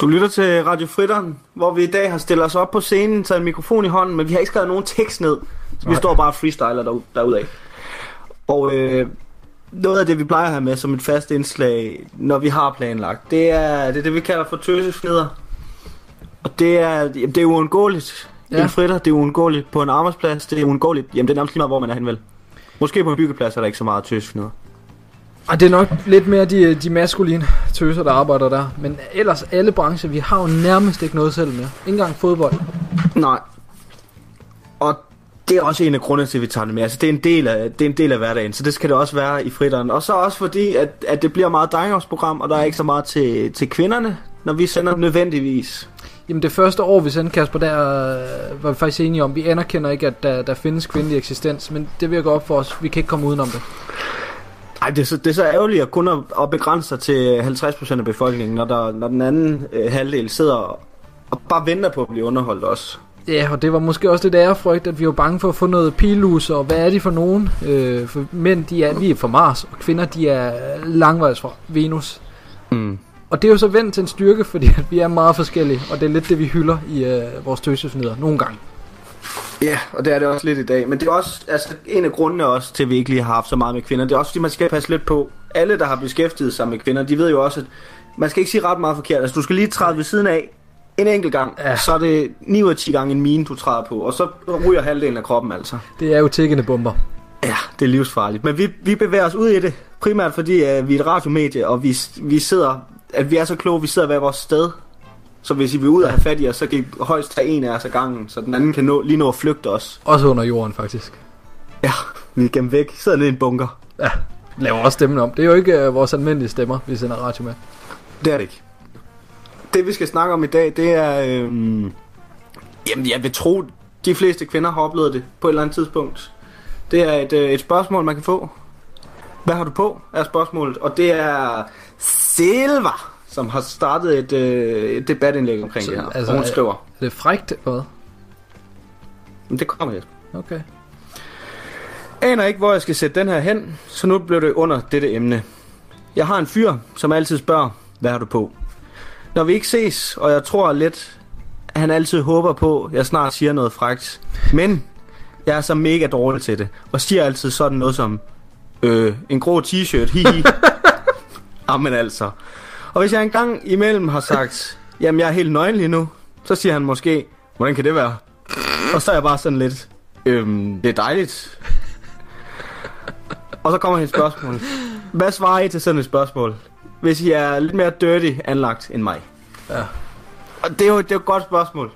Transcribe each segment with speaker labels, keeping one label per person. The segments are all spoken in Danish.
Speaker 1: Du lytter til Radio Fritteren, hvor vi i dag har stillet os op på scenen, taget en mikrofon i hånden, men vi har ikke skrevet nogen tekst ned. Så vi
Speaker 2: Nej.
Speaker 1: står bare og freestyler derud, derudad. Og øh, noget af det, vi plejer at have med som et fast indslag, når vi har planlagt, det er det, er det vi kalder for tøsefnider. Og det er, det er uundgåeligt. Ja. En fritter, det er uundgåeligt på en arbejdsplads, det er uundgåeligt. Jamen, det er nærmest lige meget, hvor man er hen vel. Måske på en byggeplads er der ikke så meget tøsefnider.
Speaker 2: Og det er nok lidt mere de, de maskuline tøser, der arbejder der. Men ellers alle brancher, vi har jo nærmest ikke noget selv mere. Ikke engang fodbold.
Speaker 1: Nej. Og det er også en af grundene til, at vi tager det med. Altså, det er en del af, det er en del af hverdagen, så det skal det også være i fritteren. Og så også fordi, at, at det bliver meget drengeårsprogram, og der er ikke så meget til, til kvinderne, når vi sender nødvendigvis.
Speaker 2: Jamen det første år, vi sendte Kasper, der øh, var vi faktisk enige om, vi anerkender ikke, at der, der findes kvindelig eksistens, men det virker op for os. Vi kan ikke komme udenom det.
Speaker 1: Ej, det er så, det er så ærgerligt at kun at, at begrænse sig til 50% af befolkningen, når, der, når den anden øh, halvdel sidder og, og bare venter på at blive underholdt også.
Speaker 2: Ja, og det var måske også lidt ærefrygt, at vi var bange for at få noget pilus, og hvad er de for nogen? Øh, for mænd, de er, vi er fra Mars, og kvinder, de er langvejs fra Venus.
Speaker 1: Mm.
Speaker 2: Og det er jo så vendt til en styrke, fordi at vi er meget forskellige, og det er lidt det, vi hylder i øh, vores tøsesnider nogle gange.
Speaker 1: Ja, og det er det også lidt i dag. Men det er også altså, en af grundene også til, at vi ikke lige har haft så meget med kvinder. Det er også, fordi man skal passe lidt på. Alle, der har beskæftiget sig med kvinder, de ved jo også, at man skal ikke sige ret meget forkert. Altså, du skal lige træde ved siden af en enkelt gang.
Speaker 2: Ja.
Speaker 1: Så er det 9 ud af 10 gange en mine, du træder på. Og så ryger halvdelen af kroppen altså.
Speaker 2: Det er jo tækkende bomber.
Speaker 1: Ja, det er livsfarligt. Men vi, vi bevæger os ud i det. Primært fordi, at vi er et radiomedie, og vi, vi sidder... At vi er så kloge, vi sidder hver vores sted. Så hvis I vil ud og have fat i os, så kan I højst tage en af os ad gangen, så den anden kan nå, lige nå at flygte os.
Speaker 2: Også under jorden, faktisk.
Speaker 1: Ja, vi er gemt væk. Sidder nede i en bunker.
Speaker 2: Ja, laver også stemmen om. Det er jo ikke øh, vores almindelige stemmer, vi sender radio med.
Speaker 1: Det er det ikke. Det vi skal snakke om i dag, det er... Øhm, jamen, jeg vil tro, de fleste kvinder har oplevet det på et eller andet tidspunkt. Det er et, øh, et spørgsmål, man kan få. Hvad har du på, er spørgsmålet. Og det er Silva, som har startet et, øh, et debatindlæg omkring
Speaker 2: Så,
Speaker 1: det her.
Speaker 2: altså,
Speaker 1: og hun
Speaker 2: er-
Speaker 1: skriver,
Speaker 2: Er det frægt, hvad?
Speaker 1: men det kommer jeg.
Speaker 2: Okay.
Speaker 1: Aner ikke, hvor jeg skal sætte den her hen, så nu blev det under dette emne. Jeg har en fyr, som altid spørger, hvad har du på? Når vi ikke ses, og jeg tror lidt, at han altid håber på, at jeg snart siger noget frækt. Men jeg er så mega dårlig til det, og siger altid sådan noget som, øh, en grå t-shirt, hihi. Jamen altså. Og hvis jeg engang imellem har sagt, jamen jeg er helt nøgen lige nu, så siger han måske, hvordan kan det være? Og så er jeg bare sådan lidt, øhm, det er dejligt. Og så kommer hendes spørgsmål. Hvad svarer I til sådan et spørgsmål? Hvis I er lidt mere dirty anlagt end mig.
Speaker 2: Ja.
Speaker 1: Og det er jo, det er jo et godt spørgsmål.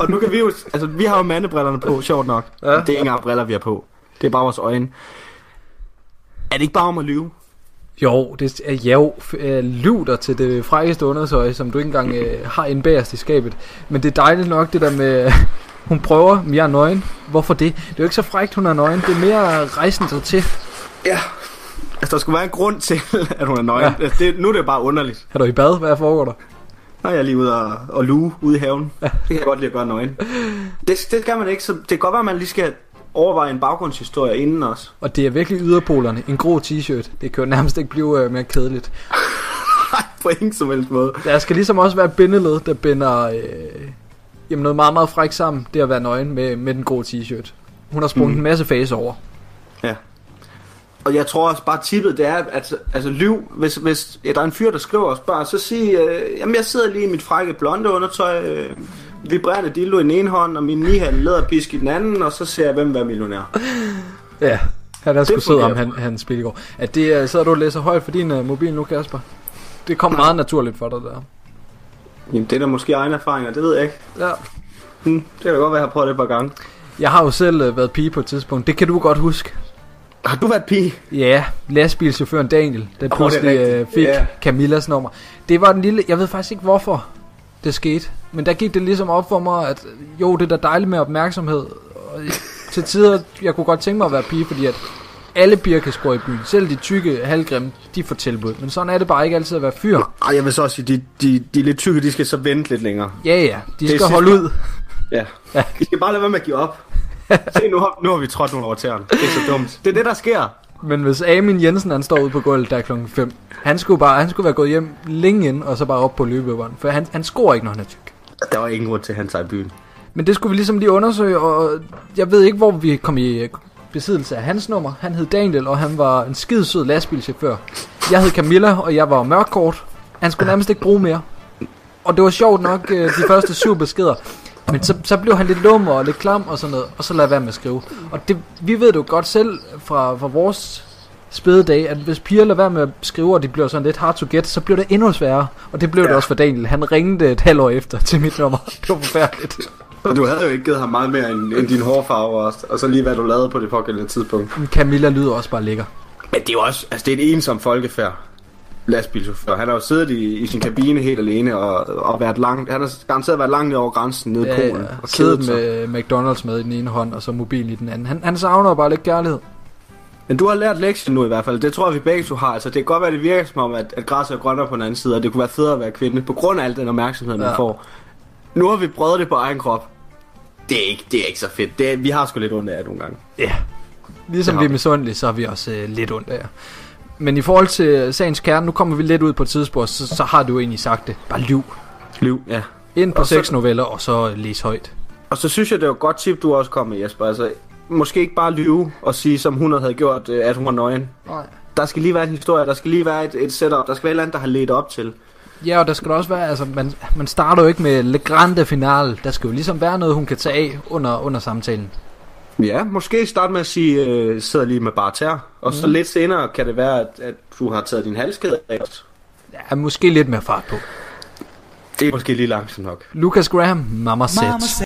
Speaker 1: og nu kan vi jo... Altså, vi har jo mandebrillerne på, sjovt nok.
Speaker 2: Ja.
Speaker 1: Det er ikke engang briller, vi har på. Det er bare vores øjne. Er det ikke bare om at lyve?
Speaker 2: Jo, det er jo øh, lyv dig til det frækkeste undertøj, som du ikke engang øh, har indbagerst i skabet. Men det er dejligt nok, det der med, hun prøver, men jeg er nøgen. Hvorfor det? Det er jo ikke så frækt, hun er nøgen. Det er mere rejsen sig til.
Speaker 1: Ja. Altså, der skulle være en grund til, at hun er nøgen.
Speaker 2: Ja.
Speaker 1: Altså, det, nu er det bare underligt.
Speaker 2: Er du i bad? Hvad foregår der?
Speaker 1: Nu er jeg lige ude og, og luge ude i haven. Ja. Det kan jeg godt lide at gøre nøgen. Det, det skal man ikke. Så det kan godt være, at man lige skal overveje en baggrundshistorie inden også.
Speaker 2: Og det er virkelig yderpolerne. En grå t-shirt. Det kan jo nærmest ikke blive øh, mere kedeligt.
Speaker 1: På ingen som helst måde.
Speaker 2: Der skal ligesom også være bindeled, der binder øh, jamen noget meget, meget frækt sammen. Det at være nøgen med, med den grå t-shirt. Hun har sprunget mm. En masse fase over.
Speaker 1: Ja. Og jeg tror også bare tippet, det er, at altså, lyv, hvis, hvis ja, der er en fyr, der skriver os bare, så sig, øh, jamen jeg sidder lige i mit frække blonde undertøj, øh, vibrerende dildo i den ene hånd, og min nihal læderpisk i den anden, og så ser jeg, hvem vil være millionær.
Speaker 2: Ja. Han er sgu sød om han, han i går. At det uh, sidder du og læser højt for din uh, mobil nu, Kasper? Det kom meget naturligt for dig der.
Speaker 1: Jamen det er da måske egne erfaringer, det ved jeg ikke.
Speaker 2: Ja.
Speaker 1: Hm, det kan da godt være, at jeg har prøvet det et par gange.
Speaker 2: Jeg har jo selv uh, været pige på et tidspunkt. Det kan du godt huske.
Speaker 1: Har du været pige?
Speaker 2: Ja, lastbilchaufføren Daniel, der
Speaker 1: er
Speaker 2: pludselig
Speaker 1: rigtigt.
Speaker 2: fik
Speaker 1: Ja.
Speaker 2: Camillas nummer. Det var den lille... Jeg ved faktisk ikke, hvorfor det skete. Men der gik det ligesom op for mig, at jo, det er da dejligt med opmærksomhed. Og til tider, jeg kunne godt tænke mig at være pige, fordi at alle piger kan score i byen. Selv de tykke, halvgrimme, de får tilbud. Men sådan er det bare ikke altid at være fyr.
Speaker 1: Ej, jeg vil så også sige, de, de, de lidt tykke, de skal så vente lidt længere.
Speaker 2: Ja, ja, de skal holde ud.
Speaker 1: Ja.
Speaker 2: Ja.
Speaker 1: I skal bare lade være med at give op. Se, nu har, nu har vi trådt nogle over tæerne. Det er så dumt. Det er det, der sker.
Speaker 2: Men hvis Amin Jensen han står ude på gulvet der klokken 5, han skulle, bare, han skulle være gået hjem længe ind, og så bare op på løbebånd. For han, han scorer ikke, når han er tyk.
Speaker 1: Der var ingen grund til, at han tager i byen.
Speaker 2: Men det skulle vi ligesom lige undersøge, og jeg ved ikke, hvor vi kom i øh, besiddelse af hans nummer. Han hed Daniel, og han var en skidesød lastbilchauffør. Jeg hed Camilla, og jeg var mørkkort. Han skulle nærmest ikke bruge mere. Og det var sjovt nok øh, de første syv beskeder. Men så, så blev han lidt lummer og lidt klam og sådan noget, og så lad være med at skrive. Og det, vi ved det jo godt selv fra, fra vores spæde dag, at hvis piger lader være med at skrive, og de bliver sådan lidt hard to get, så bliver det endnu sværere. Og det blev ja. det også for Daniel. Han ringede et halvt år efter til mit nummer. Det var forfærdeligt.
Speaker 1: Og du havde jo ikke givet ham meget mere end, end din hårfarve også, og så lige hvad du lavede på det pågældende tidspunkt.
Speaker 2: Camilla lyder også bare lækker.
Speaker 1: Men det er jo også, altså det er et ensom folkefærd lastbilchauffør. Han har jo siddet i, i sin kabine helt alene og, og været langt. Han har garanteret været langt over grænsen nede i
Speaker 2: Ja,
Speaker 1: Polen.
Speaker 2: ja.
Speaker 1: Og
Speaker 2: Siddet med McDonald's med i den ene hånd, og så mobil i den anden. Han, han savner bare lidt kærlighed.
Speaker 1: Men du har lært lektien nu i hvert fald. Det tror jeg, vi begge to har. Altså, det kan godt være, det virker som om, at, at græsset er grønnere på den anden side, og det kunne være federe at være kvinde, på grund af al den opmærksomhed, man
Speaker 2: Ja.
Speaker 1: får. Nu har vi prøvet det på egen krop. Det er ikke, det er ikke så fedt. Det er, vi har sgu lidt ondt af det nogle gange.
Speaker 2: Ja. Ligesom vi er
Speaker 1: vi.
Speaker 2: misundelige, så har vi også øh, lidt ondt af jer. Men i forhold til sagens kerne, nu kommer vi lidt ud på et tidspunkt, så, så har du jo egentlig sagt det. Bare lyv.
Speaker 1: Liv, ja.
Speaker 2: Ind på
Speaker 1: Og så-
Speaker 2: seks noveller, og så læs højt.
Speaker 1: Og så synes jeg, det var et godt tip, du også kom med, Jesper. Altså, måske ikke bare lyve og sige, som hun havde gjort, øh, at hun var nøgen.
Speaker 2: Nej.
Speaker 1: Der skal lige være en historie, der skal lige være et, et setup, der skal være et eller andet, der har ledt op til.
Speaker 2: Ja, og der skal der også være, altså man, man starter jo ikke med Le Grande Finale. Der skal jo ligesom være noget, hun kan tage af under, under samtalen.
Speaker 1: Ja, måske starte med at sige, øh, sidder lige med bare tær. Og mm. så lidt senere kan det være, at, at du har taget din halskæde af.
Speaker 2: Ja, måske lidt mere fart på.
Speaker 1: Det er måske lige langsomt nok.
Speaker 2: Lucas Graham, Mama Set.
Speaker 3: Mama said.